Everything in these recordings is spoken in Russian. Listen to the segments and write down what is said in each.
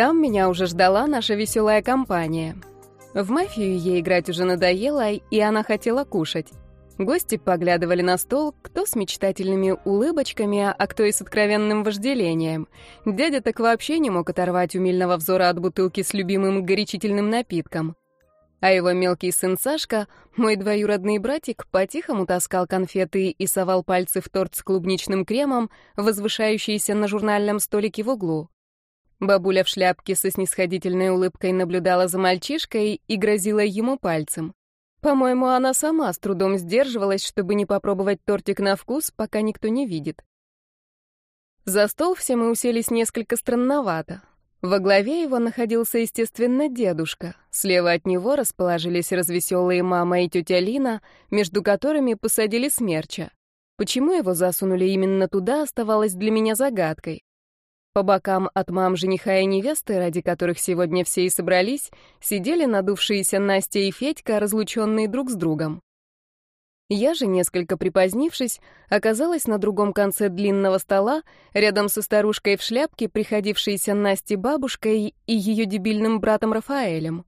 Там меня уже ждала наша веселая компания. В мафию ей играть уже надоело, и она хотела кушать. Гости поглядывали на стол, кто с мечтательными улыбочками, а кто и с откровенным вожделением. Дядя так вообще не мог оторвать умильного взора от бутылки с любимым горячительным напитком. А его мелкий сын Сашка, мой двоюродный братик, по-тихому таскал конфеты и совал пальцы в торт с клубничным кремом, возвышающийся на журнальном столике в углу. Бабуля в шляпке со снисходительной улыбкой наблюдала за мальчишкой и грозила ему пальцем. По-моему, она сама с трудом сдерживалась, чтобы не попробовать тортик на вкус, пока никто не видит. За стол все мы уселись несколько странновато. Во главе его находился, естественно, дедушка. Слева от него расположились развеселые мама и тетя Лина, между которыми посадили смерча. Почему его засунули именно туда, оставалось для меня загадкой. По бокам от мам жениха и невесты, ради которых сегодня все и собрались, сидели надувшиеся Настя и Федька, разлученные друг с другом. Я же, несколько припозднившись, оказалась на другом конце длинного стола, рядом со старушкой в шляпке, приходившейся Насте бабушкой и ее дебильным братом Рафаэлем.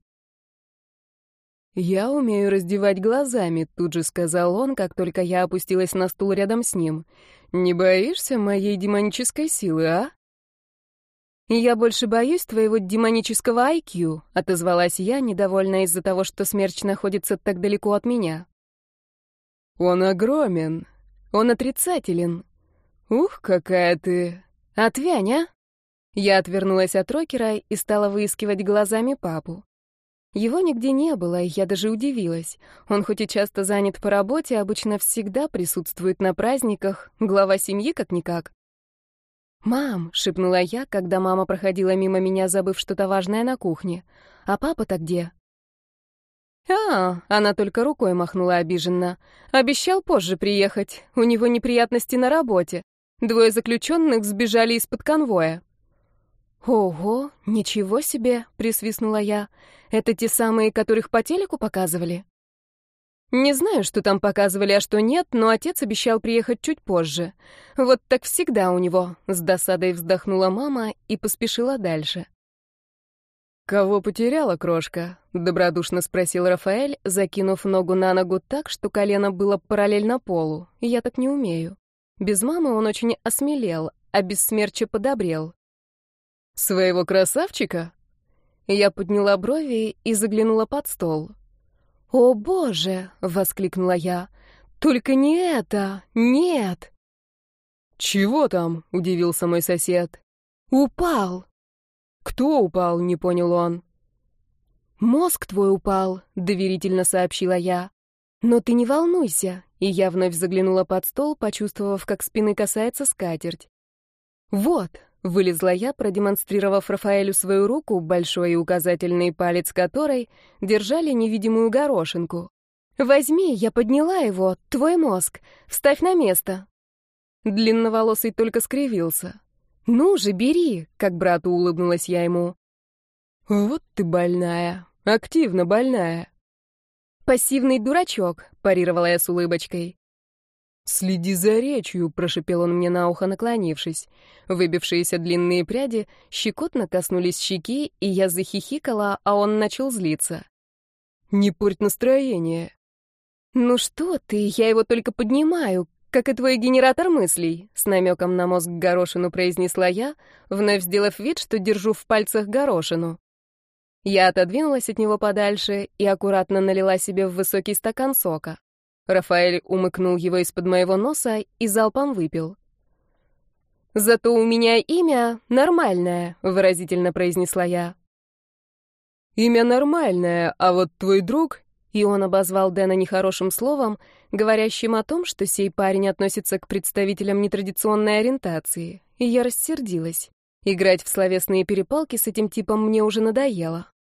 «Я умею раздевать глазами», — тут же сказал он, как только я опустилась на стул рядом с ним. «Не боишься моей демонической силы, а?» «Я больше боюсь твоего демонического IQ», — отозвалась я, недовольна из-за того, что смерч находится так далеко от меня. «Он огромен. Он отрицателен. Ух, какая ты... Отвянь, а?» Я отвернулась от Рокера и стала выискивать глазами папу. Его нигде не было, и я даже удивилась. Он хоть и часто занят по работе, обычно всегда присутствует на праздниках, глава семьи как-никак. «Мам», — шепнула я, когда мама проходила мимо меня, забыв что-то важное на кухне. «А папа-то где?» «А, она только рукой махнула обиженно. Обещал позже приехать. У него неприятности на работе. Двое заключенных сбежали из-под конвоя». «Ого, ничего себе!» — присвистнула я. «Это те самые, которых по телеку показывали?» Не знаю, что там показывали, а что нет, но отец обещал приехать чуть позже. Вот так всегда у него. С досадой вздохнула мама и поспешила дальше. «Кого потеряла крошка?» — добродушно спросил Рафаэль, закинув ногу на ногу так, что колено было параллельно полу. Я так не умею. Без мамы он очень осмелел, а без смерча подобрел. «Своего красавчика?» Я подняла брови и заглянула под стол. «О, Боже!» — воскликнула я. «Только не это! Нет!» «Чего там?» — удивился мой сосед. «Упал!» «Кто упал?» — не понял он. «Мозг твой упал», — доверительно сообщила я. «Но ты не волнуйся», — и я вновь заглянула под стол, почувствовав, как спины касается скатерть. «Вот», Вылезла я, продемонстрировав Рафаэлю свою руку, большой и указательный палец которой держали невидимую горошинку. «Возьми, я подняла его, твой мозг. Вставь на место». Длинноволосый только скривился. «Ну же, бери», — как брату улыбнулась я ему. «Вот ты больная, активно больная». «Пассивный дурачок», — парировала я с улыбочкой. «Следи за речью», — прошепел он мне на ухо, наклонившись. Выбившиеся длинные пряди щекотно коснулись щеки, и я захихикала, а он начал злиться. «Не порть настроение». «Ну что ты, я его только поднимаю, как и твой генератор мыслей», — с намеком на мозг горошину произнесла я, вновь сделав вид, что держу в пальцах горошину. Я отодвинулась от него подальше и аккуратно налила себе в высокий стакан сока. Рафаэль умыкнул его из-под моего носа и залпом выпил. «Зато у меня имя нормальное», — выразительно произнесла я. «Имя нормальное, а вот твой друг...» И он обозвал Дэна нехорошим словом, говорящим о том, что сей парень относится к представителям нетрадиционной ориентации. И я рассердилась. Играть в словесные перепалки с этим типом мне уже надоело.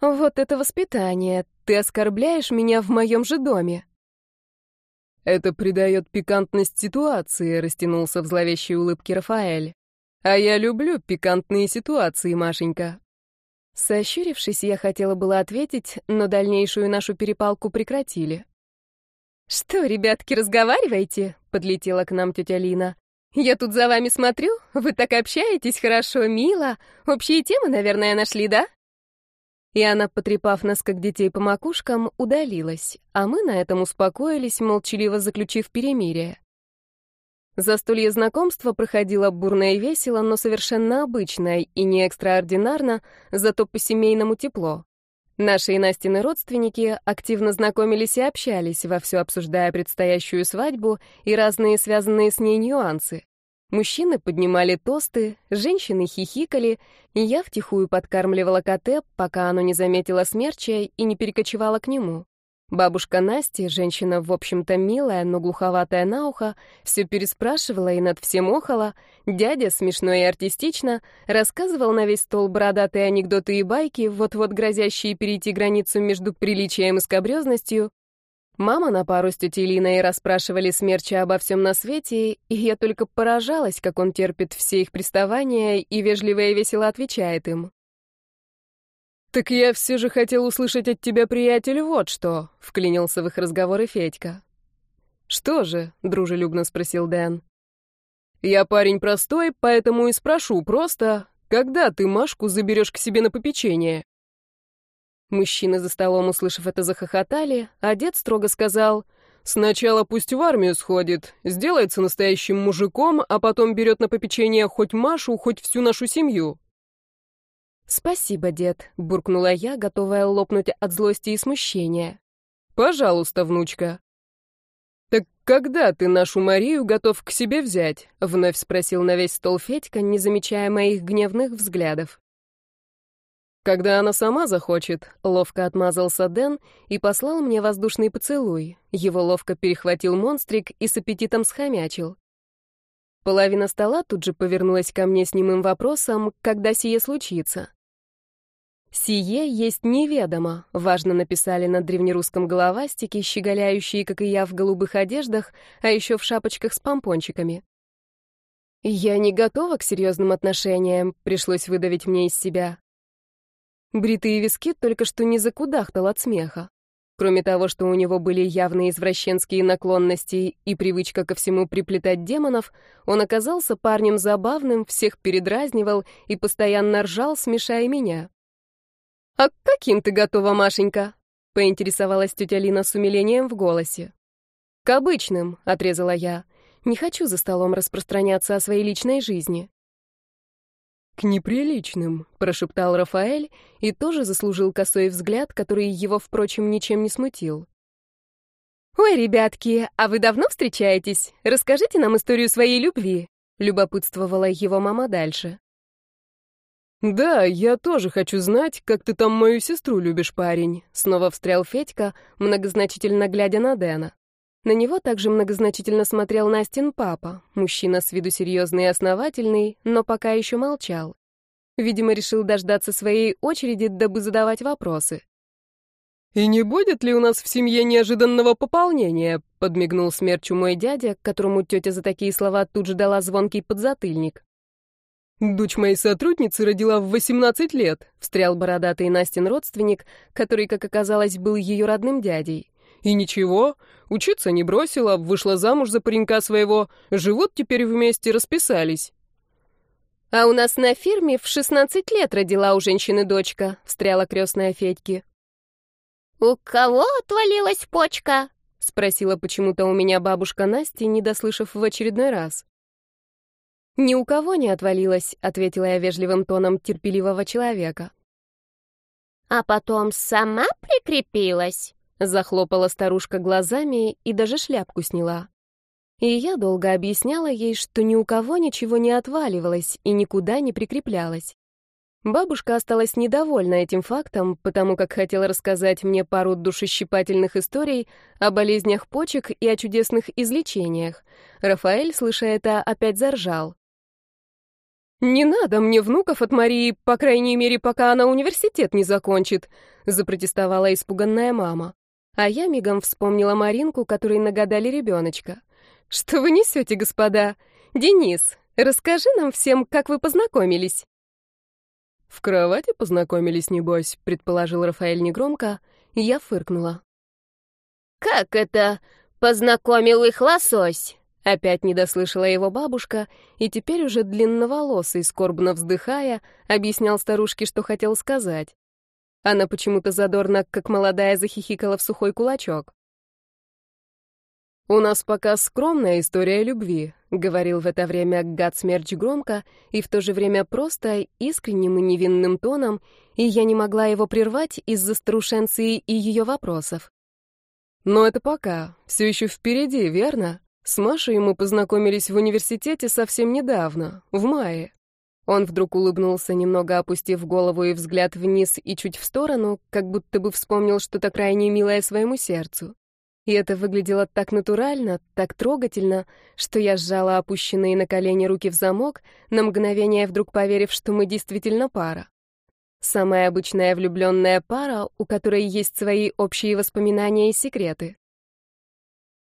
«Вот это воспитание! Ты оскорбляешь меня в моем же доме!» «Это придает пикантность ситуации», — растянулся в зловещей улыбке Рафаэль. «А я люблю пикантные ситуации, Машенька». Сощурившись, я хотела было ответить, но дальнейшую нашу перепалку прекратили. «Что, ребятки, разговариваете?» — подлетела к нам тетя Лина. Я тут за вами смотрю, вы так общаетесь хорошо, мило. Общие темы, наверное, нашли, да?» И она, потрепав нас, как детей по макушкам, удалилась, а мы на этом успокоились, молчаливо заключив перемирие. Застолье знакомства проходило бурно и весело, но совершенно обычно и не экстраординарно, зато по-семейному тепло. Наши и Настины родственники активно знакомились и общались, вовсю обсуждая предстоящую свадьбу и разные связанные с ней нюансы. Мужчины поднимали тосты, женщины хихикали, и я втихую подкармливала коте, пока оно не заметило смерча и не перекочевало к нему. Бабушка Насти, женщина, в общем-то, милая, но глуховатая на ухо, все переспрашивала и над всем охала. Дядя, смешно и артистично, рассказывал на весь стол бородатые анекдоты и байки, вот-вот грозящие перейти границу между приличием и скобрезностью, Мама на пару с тетей Линой расспрашивали Смерча обо всем на свете, и я только поражалась, как он терпит все их приставания и вежливо и весело отвечает им. «Так я все же хотел услышать от тебя, приятель, вот что», — вклинился в их разговоры Федька. «Что же?» — дружелюбно спросил Дэн. «Я парень простой, поэтому и спрошу просто, когда ты Машку заберешь к себе на попечение?» Мужчины за столом, услышав это, захохотали, а дед строго сказал, «Сначала пусть в армию сходит, сделается настоящим мужиком, а потом берет на попечение хоть Машу, хоть всю нашу семью». «Спасибо, дед», — буркнула я, готовая лопнуть от злости и смущения. «Пожалуйста, внучка». «Так когда ты нашу Марию готов к себе взять?» — вновь спросил на весь стол Федька, не замечая моих гневных взглядов. Когда она сама захочет, ловко отмазался Дэн и послал мне воздушный поцелуй. Его ловко перехватил монстрик и с аппетитом схомячил. Половина стола тут же повернулась ко мне с немым вопросом, когда сие случится. «Сие есть неведомо», — важно написали на древнерусском головастике, щеголяющие, как и я, в голубых одеждах, а еще в шапочках с помпончиками. «Я не готова к серьезным отношениям», — пришлось выдавить мне из себя. Бритые виски только что не закудахтал от смеха. Кроме того, что у него были явные извращенские наклонности и привычка ко всему приплетать демонов, он оказался парнем забавным, всех передразнивал и постоянно ржал, смешая меня. «А каким ты готова, Машенька?» — поинтересовалась тетя Лина с умилением в голосе. «К обычным», — отрезала я. «Не хочу за столом распространяться о своей личной жизни». «К неприличным», — прошептал Рафаэль и тоже заслужил косой взгляд, который его, впрочем, ничем не смутил. «Ой, ребятки, а вы давно встречаетесь? Расскажите нам историю своей любви», — любопытствовала его мама дальше. «Да, я тоже хочу знать, как ты там мою сестру любишь, парень», — снова встрял Федька, многозначительно глядя на Дэна. На него также многозначительно смотрел Настин папа, мужчина с виду серьезный и основательный, но пока еще молчал. Видимо, решил дождаться своей очереди, дабы задавать вопросы. «И не будет ли у нас в семье неожиданного пополнения?» — подмигнул смерчу мой дядя, которому тетя за такие слова тут же дала звонкий подзатыльник. «Дочь моей сотрудницы родила в 18 лет», — встрял бородатый Настин родственник, который, как оказалось, был ее родным дядей. И ничего, учиться не бросила, вышла замуж за паренька своего, живут теперь вместе, расписались. «А у нас на фирме в 16 лет родила у женщины дочка», — встряла крестная Федьки. «У кого отвалилась почка?» — спросила почему-то у меня бабушка Настя, не дослышав в очередной раз. «Ни у кого не отвалилась», — ответила я вежливым тоном терпеливого человека. «А потом сама прикрепилась?» Захлопала старушка глазами и даже шляпку сняла. И я долго объясняла ей, что ни у кого ничего не отваливалось и никуда не прикреплялось. Бабушка осталась недовольна этим фактом, потому как хотела рассказать мне пару душещипательных историй о болезнях почек и о чудесных излечениях. Рафаэль, слыша это, опять заржал. «Не надо мне внуков от Марии, по крайней мере, пока она университет не закончит», запротестовала испуганная мама. А я мигом вспомнила Маринку, которой нагадали ребеночка. «Что вы несете, господа? Денис, расскажи нам всем, как вы познакомились». «В кровати познакомились, небось», — предположил Рафаэль негромко, и я фыркнула. «Как это познакомил их лосось?» Опять не дослышала его бабушка, и теперь уже длинноволосый, скорбно вздыхая, объяснял старушке, что хотел сказать. Она почему-то задорно, как молодая, захихикала в сухой кулачок. «У нас пока скромная история любви», — говорил в это время Гад Смерч громко и в то же время просто, искренним и невинным тоном, и я не могла его прервать из-за старушенции и ее вопросов. «Но это пока, все еще впереди, верно?» С Машей мы познакомились в университете совсем недавно, в мае. Он вдруг улыбнулся, немного опустив голову и взгляд вниз и чуть в сторону, как будто бы вспомнил что-то крайне милое своему сердцу. И это выглядело так натурально, так трогательно, что я сжала опущенные на колени руки в замок, на мгновение вдруг поверив, что мы действительно пара. Самая обычная влюбленная пара, у которой есть свои общие воспоминания и секреты.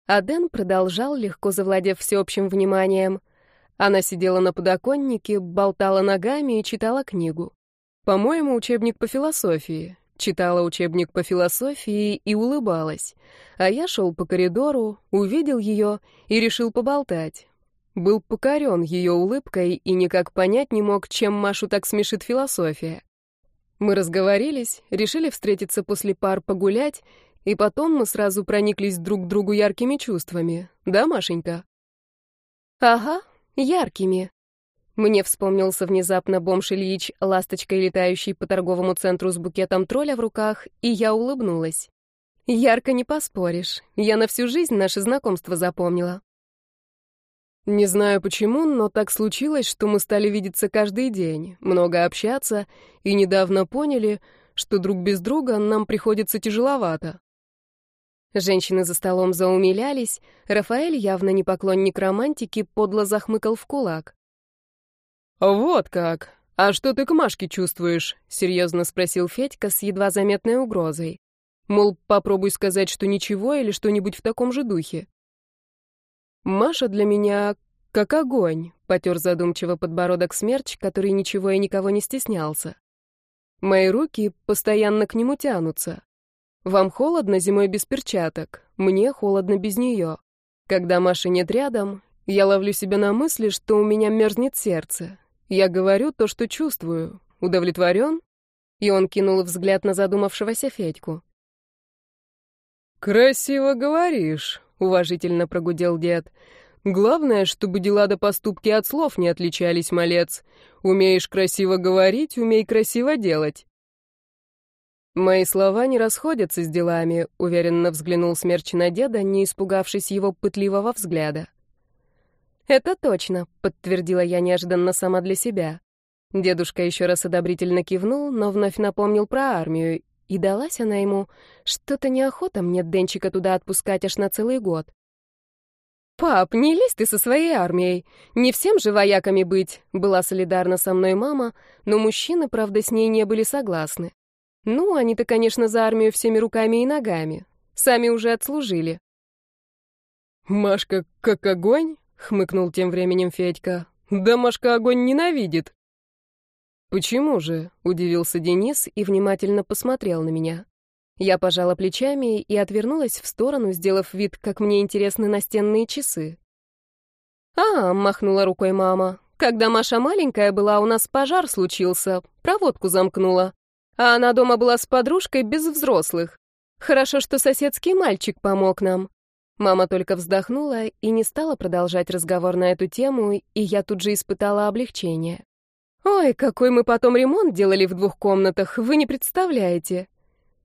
А Дэн продолжал, легко завладев всеобщим вниманием. Она сидела на подоконнике, болтала ногами и читала книгу. По-моему, учебник по философии. Читала учебник по философии и улыбалась. А я шел по коридору, увидел ее и решил поболтать. Был покорен ее улыбкой и никак понять не мог, чем Машу так смешит философия. Мы разговорились, решили встретиться после пар погулять, и потом мы сразу прониклись друг к другу яркими чувствами. Да, Машенька? Ага, яркими. Мне вспомнился внезапно бомж Ильич, ласточкой летающий по торговому центру с букетом тролля в руках, и я улыбнулась. Ярко не поспоришь. Я на всю жизнь наше знакомство запомнила. Не знаю почему, но так случилось, что мы стали видеться каждый день, много общаться, и недавно поняли, что друг без друга нам приходится тяжеловато. Женщины за столом заумилялись, Рафаэль, явно не поклонник романтики, подло захмыкал в кулак. «Вот как! А что ты к Машке чувствуешь?» — серьезно спросил Федька с едва заметной угрозой. Мол, попробуй сказать, что ничего или что-нибудь в таком же духе. «Маша для меня как огонь», — потер задумчиво подбородок смерч, который ничего и никого не стеснялся. «Мои руки постоянно к нему тянутся. Вам холодно зимой без перчаток, мне холодно без нее. Когда Маши нет рядом, я ловлю себя на мысли, что у меня мерзнет сердце. Я говорю то, что чувствую. Удовлетворен? И он кинул взгляд на задумавшегося Федьку. «Красиво говоришь», — уважительно прогудел дед. «Главное, чтобы дела до поступки от слов не отличались, малец. Умеешь красиво говорить, умей красиво делать». «Мои слова не расходятся с делами», — уверенно взглянул Смерч на деда, не испугавшись его пытливого взгляда. «Это точно», — подтвердила я неожиданно сама для себя. Дедушка еще раз одобрительно кивнул, но вновь напомнил про армию, и далась она ему. Что-то неохота мне Денчика туда отпускать аж на целый год. «Пап, не лезь ты со своей армией. Не всем же вояками быть», — была солидарна со мной мама, но мужчины, правда, с ней не были согласны. Ну, они-то, конечно, за армию всеми руками и ногами. Сами уже отслужили. «Машка как огонь?» — хмыкнул тем временем Федька. «Да Машка огонь ненавидит». «Почему же?» — удивился Денис и внимательно посмотрел на меня. Я пожала плечами и отвернулась в сторону, сделав вид, как мне интересны настенные часы. «А, — махнула рукой мама, — когда Маша маленькая была, у нас пожар случился, проводку замкнула а она дома была с подружкой без взрослых. Хорошо, что соседский мальчик помог нам. Мама только вздохнула и не стала продолжать разговор на эту тему, и я тут же испытала облегчение. Ой, какой мы потом ремонт делали в двух комнатах, вы не представляете.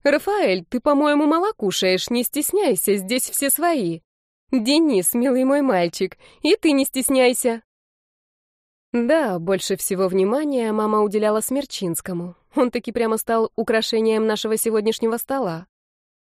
Рафаэль, ты, по-моему, мало кушаешь, не стесняйся, здесь все свои. Денис, милый мой мальчик, и ты не стесняйся. Да, больше всего внимания мама уделяла Смерчинскому. Он таки прямо стал украшением нашего сегодняшнего стола.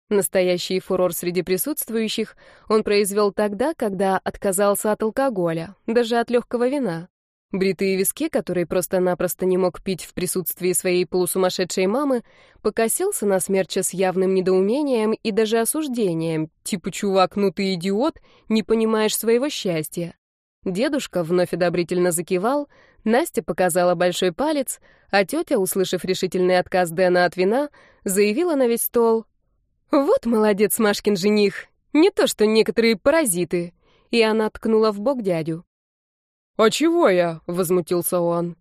Настоящий фурор среди присутствующих он произвел тогда, когда отказался от алкоголя, даже от легкого вина. Бритые виски, которые просто-напросто не мог пить в присутствии своей полусумасшедшей мамы, покосился на смерча с явным недоумением и даже осуждением, типа «чувак, ну ты идиот, не понимаешь своего счастья». Дедушка вновь одобрительно закивал, Настя показала большой палец, а тетя, услышав решительный отказ Дэна от вина, заявила на весь стол. «Вот молодец Машкин жених, не то что некоторые паразиты. и она ткнула в бок дядю. «А чего я?» — возмутился он.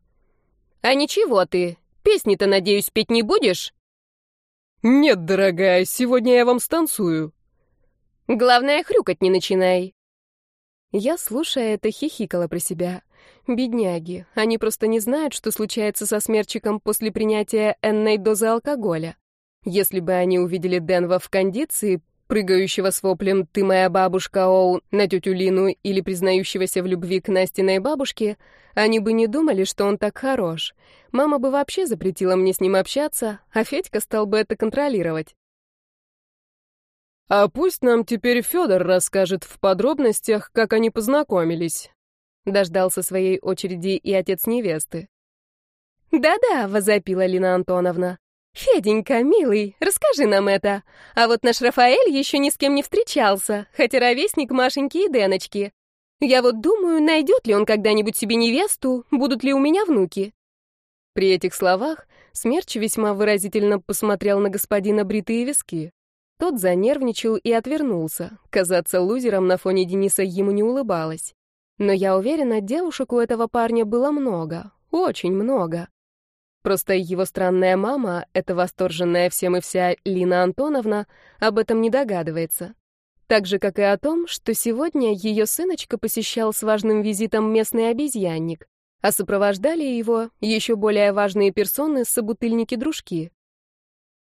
«А ничего ты. Песни-то, надеюсь, петь не будешь?» «Нет, дорогая, сегодня я вам станцую». «Главное, хрюкать не начинай». Я, слушая это, хихикала про себя. Бедняги, они просто не знают, что случается со смерчиком после принятия энной дозы алкоголя. Если бы они увидели Денва в кондиции, прыгающего с воплем «Ты моя бабушка, Оу» на тетю Лину или признающегося в любви к Настиной бабушке, они бы не думали, что он так хорош. Мама бы вообще запретила мне с ним общаться, а Федька стал бы это контролировать. «А пусть нам теперь Федор расскажет в подробностях, как они познакомились», — дождался своей очереди и отец невесты. «Да-да», — возопила Лина Антоновна. «Феденька, милый, расскажи нам это. А вот наш Рафаэль еще ни с кем не встречался, хотя ровесник Машеньки и Деночки. Я вот думаю, найдет ли он когда-нибудь себе невесту, будут ли у меня внуки». При этих словах Смерч весьма выразительно посмотрел на господина бритые виски. Тот занервничал и отвернулся. Казаться лузером на фоне Дениса ему не улыбалось. Но я уверена, девушек у этого парня было много, очень много. Просто его странная мама, эта восторженная всем и вся Лина Антоновна, об этом не догадывается. Так же, как и о том, что сегодня ее сыночка посещал с важным визитом местный обезьянник, а сопровождали его еще более важные персоны, собутыльники-дружки.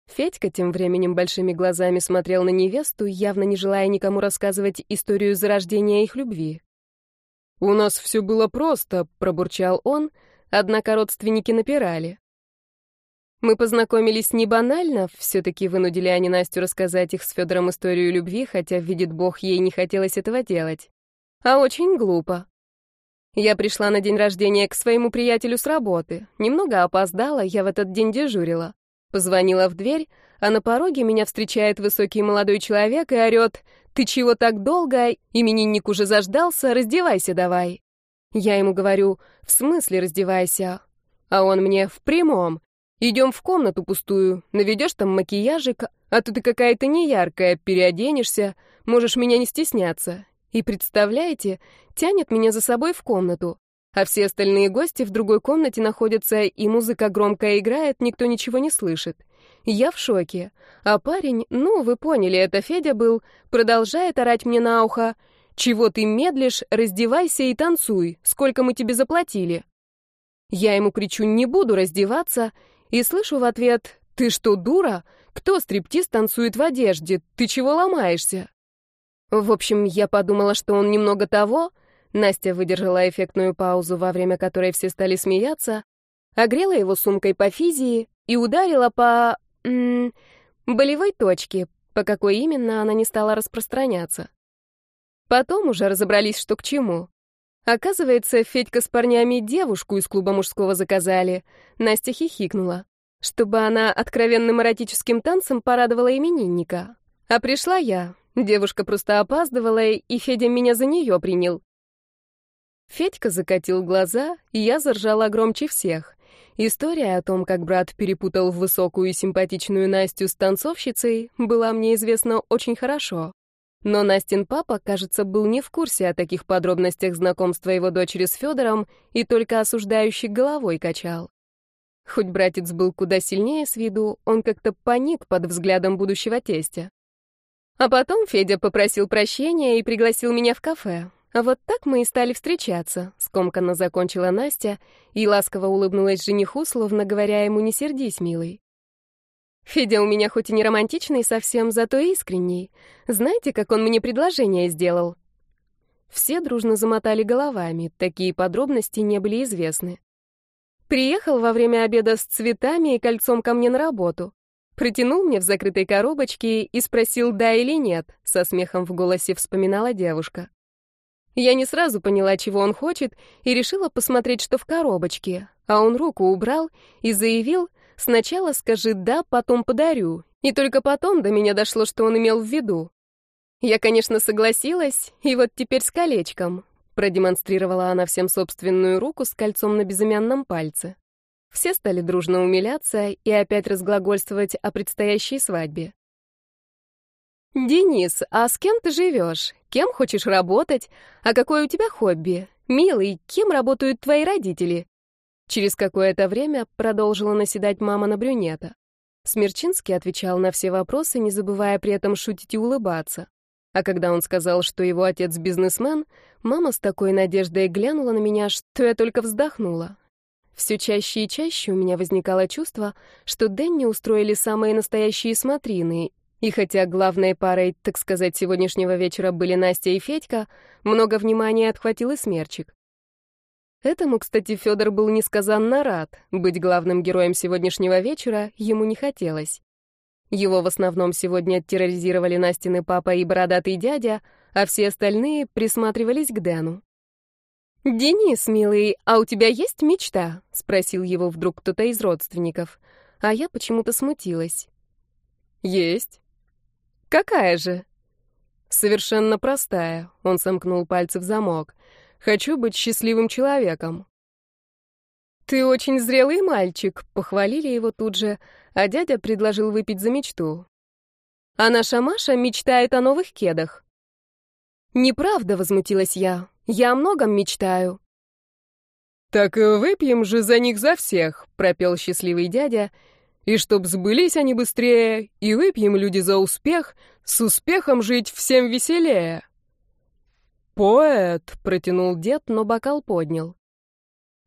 Федька тем временем большими глазами смотрел на невесту, явно не желая никому рассказывать историю зарождения их любви. «У нас все было просто», — пробурчал он, однако родственники напирали. Мы познакомились не банально, все-таки вынудили они Настю рассказать их с Федором историю любви, хотя, видит Бог, ей не хотелось этого делать. А очень глупо. Я пришла на день рождения к своему приятелю с работы. Немного опоздала, я в этот день дежурила. Позвонила в дверь, а на пороге меня встречает высокий молодой человек и орет «Ты чего так долго? Именинник уже заждался, раздевайся давай». Я ему говорю «В смысле раздевайся?» А он мне «В прямом». Идем в комнату пустую, наведешь там макияжик, а то ты какая-то неяркая, переоденешься, можешь меня не стесняться. И представляете, тянет меня за собой в комнату. А все остальные гости в другой комнате находятся, и музыка громко играет, никто ничего не слышит. Я в шоке. А парень, ну, вы поняли, это Федя был, продолжает орать мне на ухо. «Чего ты медлишь? Раздевайся и танцуй. Сколько мы тебе заплатили?» Я ему кричу «не буду раздеваться», и слышу в ответ «Ты что, дура? Кто стриптиз танцует в одежде? Ты чего ломаешься?» В общем, я подумала, что он немного того. Настя выдержала эффектную паузу, во время которой все стали смеяться, огрела его сумкой по физии и ударила по... М -м, болевой точке, по какой именно она не стала распространяться. Потом уже разобрались, что к чему. Оказывается, Федька с парнями девушку из клуба мужского заказали. Настя хихикнула. Чтобы она откровенным эротическим танцем порадовала именинника. А пришла я. Девушка просто опаздывала, и Федя меня за нее принял. Федька закатил глаза, и я заржала громче всех. История о том, как брат перепутал высокую и симпатичную Настю с танцовщицей, была мне известна очень хорошо. Но Настин папа, кажется, был не в курсе о таких подробностях знакомства его дочери с Федором и только осуждающий головой качал. Хоть братец был куда сильнее с виду, он как-то паник под взглядом будущего тестя. А потом Федя попросил прощения и пригласил меня в кафе. А вот так мы и стали встречаться, скомканно закончила Настя и ласково улыбнулась жениху, словно говоря ему «не сердись, милый». Федя у меня хоть и не романтичный совсем, зато искренний. Знаете, как он мне предложение сделал? Все дружно замотали головами, такие подробности не были известны. Приехал во время обеда с цветами и кольцом ко мне на работу. Протянул мне в закрытой коробочке и спросил «да» или «нет», со смехом в голосе вспоминала девушка. Я не сразу поняла, чего он хочет, и решила посмотреть, что в коробочке, а он руку убрал и заявил — Сначала скажи «да», потом «подарю». И только потом до меня дошло, что он имел в виду. Я, конечно, согласилась, и вот теперь с колечком. Продемонстрировала она всем собственную руку с кольцом на безымянном пальце. Все стали дружно умиляться и опять разглагольствовать о предстоящей свадьбе. «Денис, а с кем ты живешь?» — Кем хочешь работать? А какое у тебя хобби? Милый, кем работают твои родители?» Через какое-то время продолжила наседать мама на брюнета. Смерчинский отвечал на все вопросы, не забывая при этом шутить и улыбаться. А когда он сказал, что его отец бизнесмен, мама с такой надеждой глянула на меня, что я только вздохнула. Все чаще и чаще у меня возникало чувство, что Дэнни устроили самые настоящие смотрины, и хотя главной парой, так сказать, сегодняшнего вечера были Настя и Федька, много внимания отхватил и Смерчик. Этому, кстати, Федор был несказанно рад. Быть главным героем сегодняшнего вечера ему не хотелось. Его в основном сегодня терроризировали Настины папа и бородатый дядя, а все остальные присматривались к Дэну. «Денис, милый, а у тебя есть мечта?» — спросил его вдруг кто-то из родственников. А я почему-то смутилась. «Есть». «Какая же?» «Совершенно простая», — он сомкнул пальцы в замок. «Хочу быть счастливым человеком». «Ты очень зрелый мальчик», — похвалили его тут же, а дядя предложил выпить за мечту. «А наша Маша мечтает о новых кедах». «Неправда», — возмутилась я. «Я о многом мечтаю». «Так выпьем же за них за всех», — пропел счастливый дядя и чтоб сбылись они быстрее, и выпьем люди за успех, с успехом жить всем веселее. «Поэт», — протянул дед, но бокал поднял.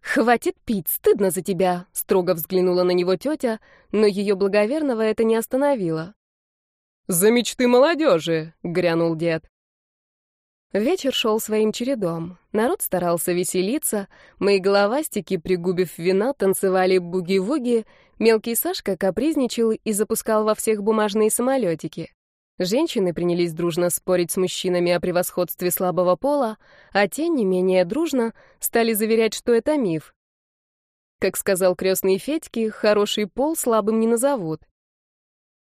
«Хватит пить, стыдно за тебя», — строго взглянула на него тетя, но ее благоверного это не остановило. «За мечты молодежи», — грянул дед. Вечер шел своим чередом. Народ старался веселиться, мои головастики, пригубив вина, танцевали буги-вуги, мелкий Сашка капризничал и запускал во всех бумажные самолетики. Женщины принялись дружно спорить с мужчинами о превосходстве слабого пола, а те, не менее дружно, стали заверять, что это миф. Как сказал крестный Федьки, хороший пол слабым не назовут.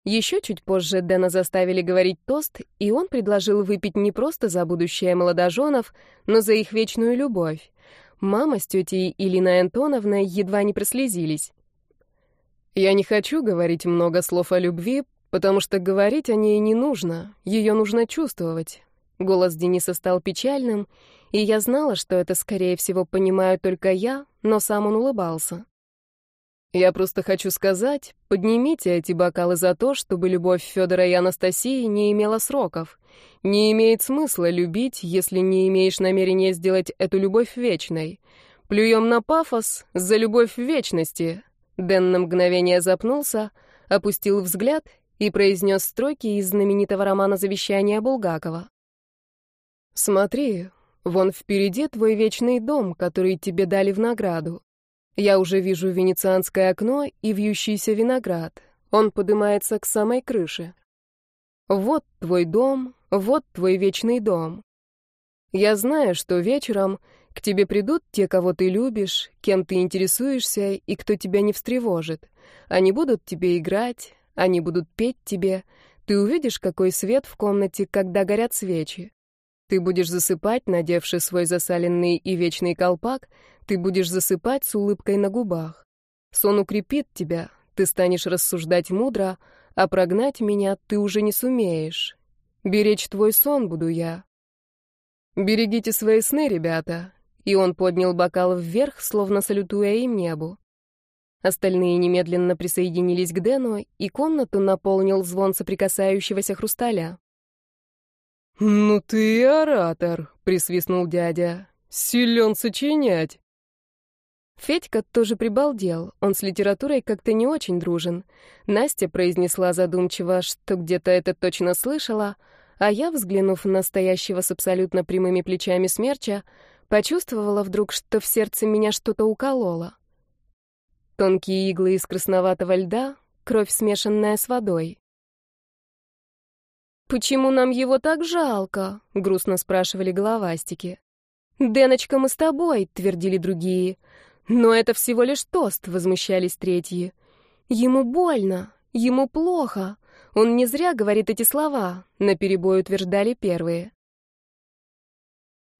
Еще чуть позже Дэна заставили говорить тост, и он предложил выпить не просто за будущее молодоженов, но за их вечную любовь. Мама с тетей Илиной Антоновной едва не прослезились. «Я не хочу говорить много слов о любви, потому что говорить о ней не нужно, ее нужно чувствовать». Голос Дениса стал печальным, и я знала, что это, скорее всего, понимаю только я, но сам он улыбался. Я просто хочу сказать, поднимите эти бокалы за то, чтобы любовь Федора и Анастасии не имела сроков. Не имеет смысла любить, если не имеешь намерения сделать эту любовь вечной. Плюем на пафос за любовь вечности. Дэн на мгновение запнулся, опустил взгляд и произнес строки из знаменитого романа «Завещание Булгакова». «Смотри, вон впереди твой вечный дом, который тебе дали в награду. Я уже вижу венецианское окно и вьющийся виноград. Он поднимается к самой крыше. Вот твой дом, вот твой вечный дом. Я знаю, что вечером к тебе придут те, кого ты любишь, кем ты интересуешься и кто тебя не встревожит. Они будут тебе играть, они будут петь тебе. Ты увидишь, какой свет в комнате, когда горят свечи. Ты будешь засыпать, надевши свой засаленный и вечный колпак, ты будешь засыпать с улыбкой на губах. Сон укрепит тебя, ты станешь рассуждать мудро, а прогнать меня ты уже не сумеешь. Беречь твой сон буду я. Берегите свои сны, ребята. И он поднял бокал вверх, словно салютуя им небу. Остальные немедленно присоединились к Дэну, и комнату наполнил звон соприкасающегося хрусталя. «Ну ты и оратор», — присвистнул дядя. «Силен сочинять». Федька тоже прибалдел, он с литературой как-то не очень дружен. Настя произнесла задумчиво, что где-то это точно слышала, а я, взглянув на стоящего с абсолютно прямыми плечами смерча, почувствовала вдруг, что в сердце меня что-то укололо. Тонкие иглы из красноватого льда, кровь, смешанная с водой. «Почему нам его так жалко?» — грустно спрашивали головастики. «Деночка, мы с тобой», — твердили другие. «Но это всего лишь тост», — возмущались третьи. «Ему больно, ему плохо. Он не зря говорит эти слова», — наперебой утверждали первые.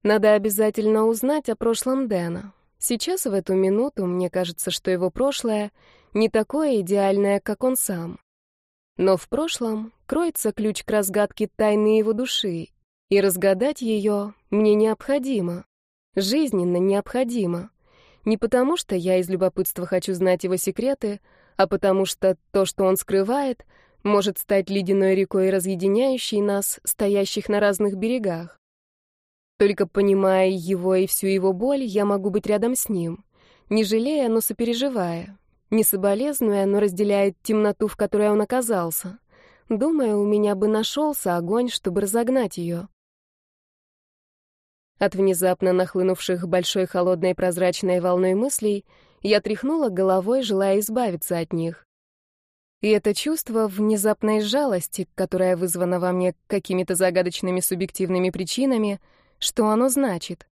Надо обязательно узнать о прошлом Дэна. Сейчас, в эту минуту, мне кажется, что его прошлое не такое идеальное, как он сам. Но в прошлом кроется ключ к разгадке тайны его души, И разгадать ее мне необходимо. Жизненно необходимо. Не потому, что я из любопытства хочу знать его секреты, а потому что то, что он скрывает, может стать ледяной рекой, разъединяющей нас, стоящих на разных берегах. Только понимая его и всю его боль, я могу быть рядом с ним, не жалея, но сопереживая, не соболезнуя, но разделяя темноту, в которой он оказался. Думаю, у меня бы нашелся огонь, чтобы разогнать ее. От внезапно нахлынувших большой холодной прозрачной волной мыслей я тряхнула головой, желая избавиться от них. И это чувство внезапной жалости, которое вызвано во мне какими-то загадочными субъективными причинами, что оно значит?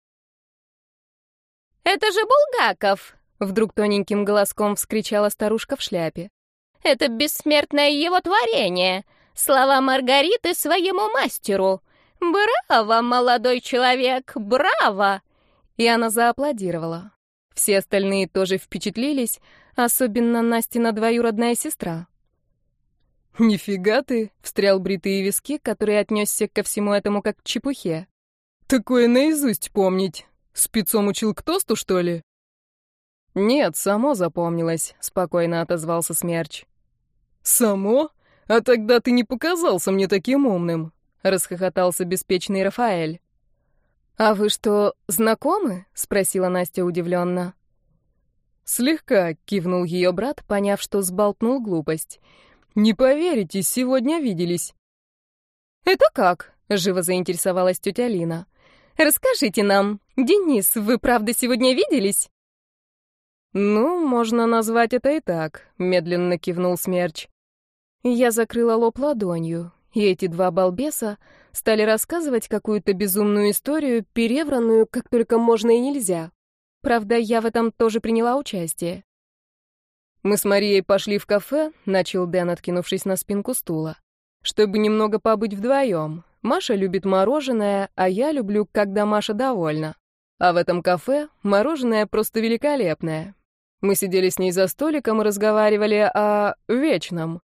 «Это же Булгаков!» — вдруг тоненьким голоском вскричала старушка в шляпе. «Это бессмертное его творение! Слова Маргариты своему мастеру! Браво, молодой человек, браво!» И она зааплодировала. Все остальные тоже впечатлились, особенно Настина двоюродная сестра. «Нифига ты!» — встрял бритые виски, который отнесся ко всему этому как к чепухе. Такое наизусть помнить. Спецом учил к тосту, что ли? Нет, само запомнилось, спокойно отозвался Смерч. Само? А тогда ты не показался мне таким умным, расхохотался беспечный Рафаэль. А вы что, знакомы? спросила Настя удивленно. Слегка кивнул ее брат, поняв, что сболтнул глупость. Не поверите, сегодня виделись. Это как? живо заинтересовалась тетя Лина. Расскажите нам, Денис, вы правда сегодня виделись?» «Ну, можно назвать это и так», — медленно кивнул Смерч. Я закрыла лоб ладонью, и эти два балбеса стали рассказывать какую-то безумную историю, перевранную, как только можно и нельзя. Правда, я в этом тоже приняла участие. «Мы с Марией пошли в кафе», — начал Дэн, откинувшись на спинку стула, «чтобы немного побыть вдвоем. Маша любит мороженое, а я люблю, когда Маша довольна. А в этом кафе мороженое просто великолепное. Мы сидели с ней за столиком и разговаривали о вечном.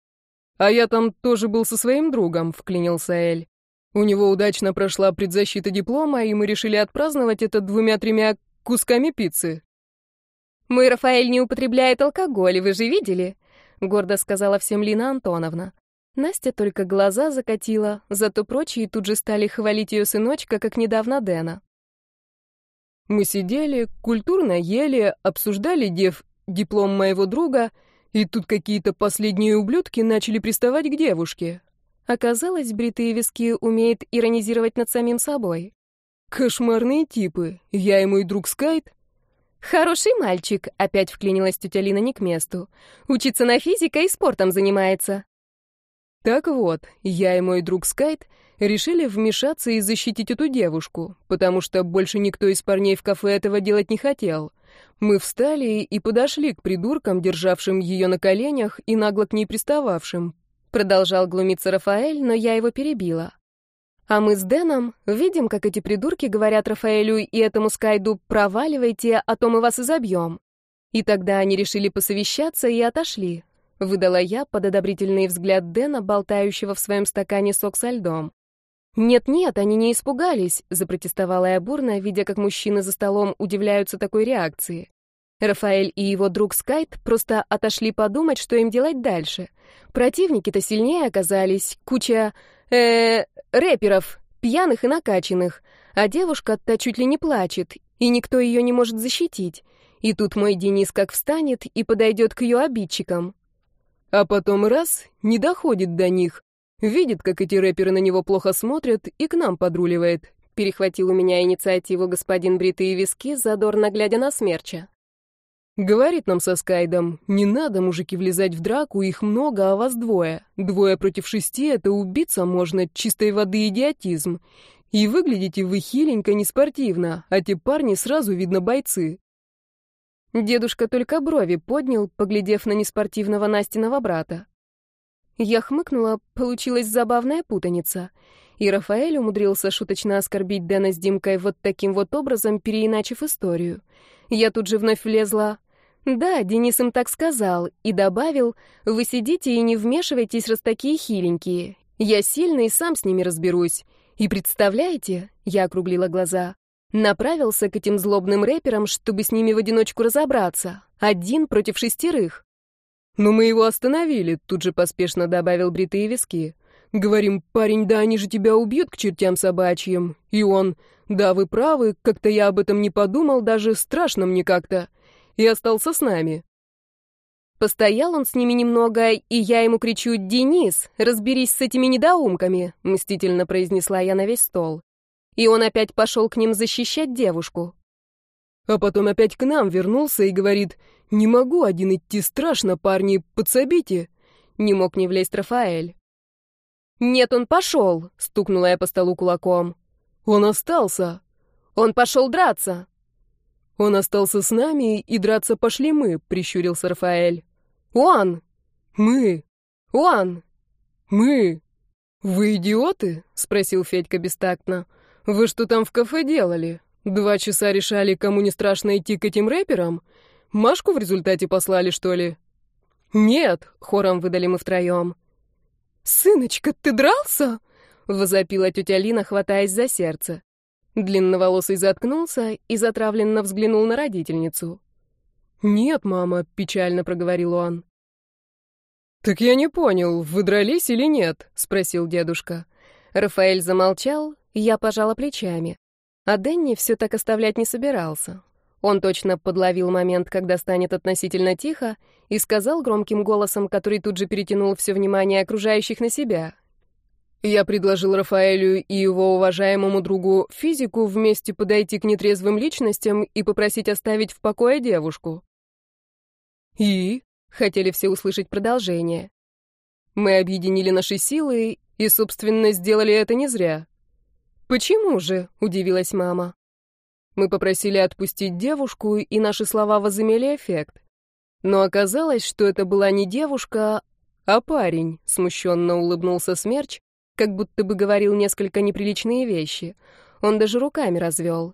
А я там тоже был со своим другом, вклинился Эль. У него удачно прошла предзащита диплома, и мы решили отпраздновать это двумя-тремя кусками пиццы. «Мой Рафаэль не употребляет алкоголь, вы же видели?» — гордо сказала всем Лина Антоновна. Настя только глаза закатила, зато прочие тут же стали хвалить ее сыночка, как недавно Дэна. Мы сидели, культурно ели, обсуждали дев диплом моего друга, и тут какие-то последние ублюдки начали приставать к девушке. Оказалось, бритые виски умеет иронизировать над самим собой. Кошмарные типы. Я и мой друг Скайт. Хороший мальчик, опять вклинилась тетя Лина не к месту. Учится на физика и спортом занимается. Так вот, я и мой друг Скайт решили вмешаться и защитить эту девушку, потому что больше никто из парней в кафе этого делать не хотел. Мы встали и подошли к придуркам, державшим ее на коленях и нагло к ней пристававшим. Продолжал глумиться Рафаэль, но я его перебила. А мы с Дэном видим, как эти придурки говорят Рафаэлю и этому Скайду «проваливайте, а то мы вас изобьем». И тогда они решили посовещаться и отошли, Выдала я под одобрительный взгляд Дэна, болтающего в своем стакане сок со льдом. «Нет-нет, они не испугались», — запротестовала я бурно, видя, как мужчины за столом удивляются такой реакции. Рафаэль и его друг Скайт просто отошли подумать, что им делать дальше. Противники-то сильнее оказались, куча... э рэперов, пьяных и накачанных, а девушка-то чуть ли не плачет, и никто ее не может защитить. И тут мой Денис как встанет и подойдет к ее обидчикам. А потом раз, не доходит до них. Видит, как эти рэперы на него плохо смотрят, и к нам подруливает. Перехватил у меня инициативу господин Бритые Виски, задорно глядя на смерча. Говорит нам со Скайдом, не надо, мужики, влезать в драку, их много, а вас двое. Двое против шести — это убиться можно, чистой воды идиотизм. И выглядите вы хиленько, неспортивно, а те парни сразу видно бойцы. Дедушка только брови поднял, поглядев на неспортивного Настиного брата. Я хмыкнула, получилась забавная путаница. И Рафаэль умудрился шуточно оскорбить Дэна с Димкой вот таким вот образом, переиначив историю. Я тут же вновь влезла. Да, Денис им так сказал, и добавил, вы сидите и не вмешивайтесь, раз такие хиленькие. Я сильный, сам с ними разберусь. И представляете, я округлила глаза, направился к этим злобным рэперам, чтобы с ними в одиночку разобраться. Один против шестерых. «Но мы его остановили», — тут же поспешно добавил бритые виски. «Говорим, парень, да они же тебя убьют к чертям собачьим». И он, «Да, вы правы, как-то я об этом не подумал, даже страшно мне как-то». И остался с нами. Постоял он с ними немного, и я ему кричу «Денис, разберись с этими недоумками», — мстительно произнесла я на весь стол. И он опять пошел к ним защищать девушку. А потом опять к нам вернулся и говорит «Не могу один идти, страшно, парни, подсобите». Не мог не влезть Рафаэль. «Нет, он пошел», — стукнула я по столу кулаком. «Он остался». «Он пошел драться». «Он остался с нами, и драться пошли мы», — прищурился Рафаэль. «Он!» «Мы!» «Он!» «Мы!» «Вы идиоты?» — спросил Федька бестактно. «Вы что там в кафе делали? Два часа решали, кому не страшно идти к этим рэперам? Машку в результате послали, что ли?» «Нет!» — хором выдали мы втроем. «Сыночка, ты дрался?» — возопила тетя Лина, хватаясь за сердце. Длинноволосый заткнулся и затравленно взглянул на родительницу. «Нет, мама», — печально проговорил он. «Так я не понял, вы дрались или нет?» — спросил дедушка. Рафаэль замолчал, я пожала плечами. А Дэнни все так оставлять не собирался. Он точно подловил момент, когда станет относительно тихо, и сказал громким голосом, который тут же перетянул все внимание окружающих на себя. «Я предложил Рафаэлю и его уважаемому другу физику вместе подойти к нетрезвым личностям и попросить оставить в покое девушку. «И?» — хотели все услышать продолжение. «Мы объединили наши силы и, собственно, сделали это не зря». «Почему же?» — удивилась мама. Мы попросили отпустить девушку, и наши слова возымели эффект. Но оказалось, что это была не девушка, а парень, смущенно улыбнулся Смерч, как будто бы говорил несколько неприличные вещи. Он даже руками развел.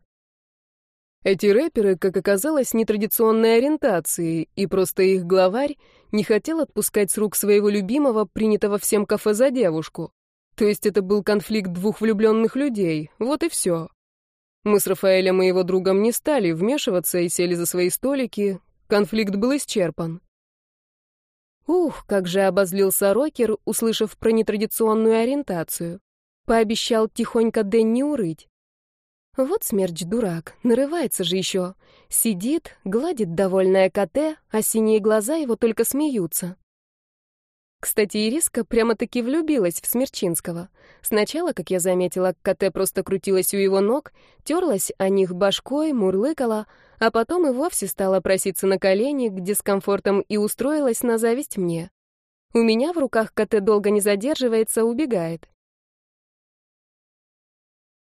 Эти рэперы, как оказалось, нетрадиционной ориентации, и просто их главарь не хотел отпускать с рук своего любимого, принятого всем кафе за девушку. То есть это был конфликт двух влюбленных людей, вот и все. Мы с Рафаэлем и его другом не стали вмешиваться и сели за свои столики, конфликт был исчерпан. Ух, как же обозлился Рокер, услышав про нетрадиционную ориентацию. Пообещал тихонько Дэнни урыть. Вот смерч дурак, нарывается же еще. Сидит, гладит довольная КТ, а синие глаза его только смеются. Кстати, Ириска прямо-таки влюбилась в Смерчинского. Сначала, как я заметила, КТ просто крутилась у его ног, терлась о них башкой, мурлыкала, а потом и вовсе стала проситься на колени, где с комфортом и устроилась на зависть мне. У меня в руках КТ долго не задерживается, убегает.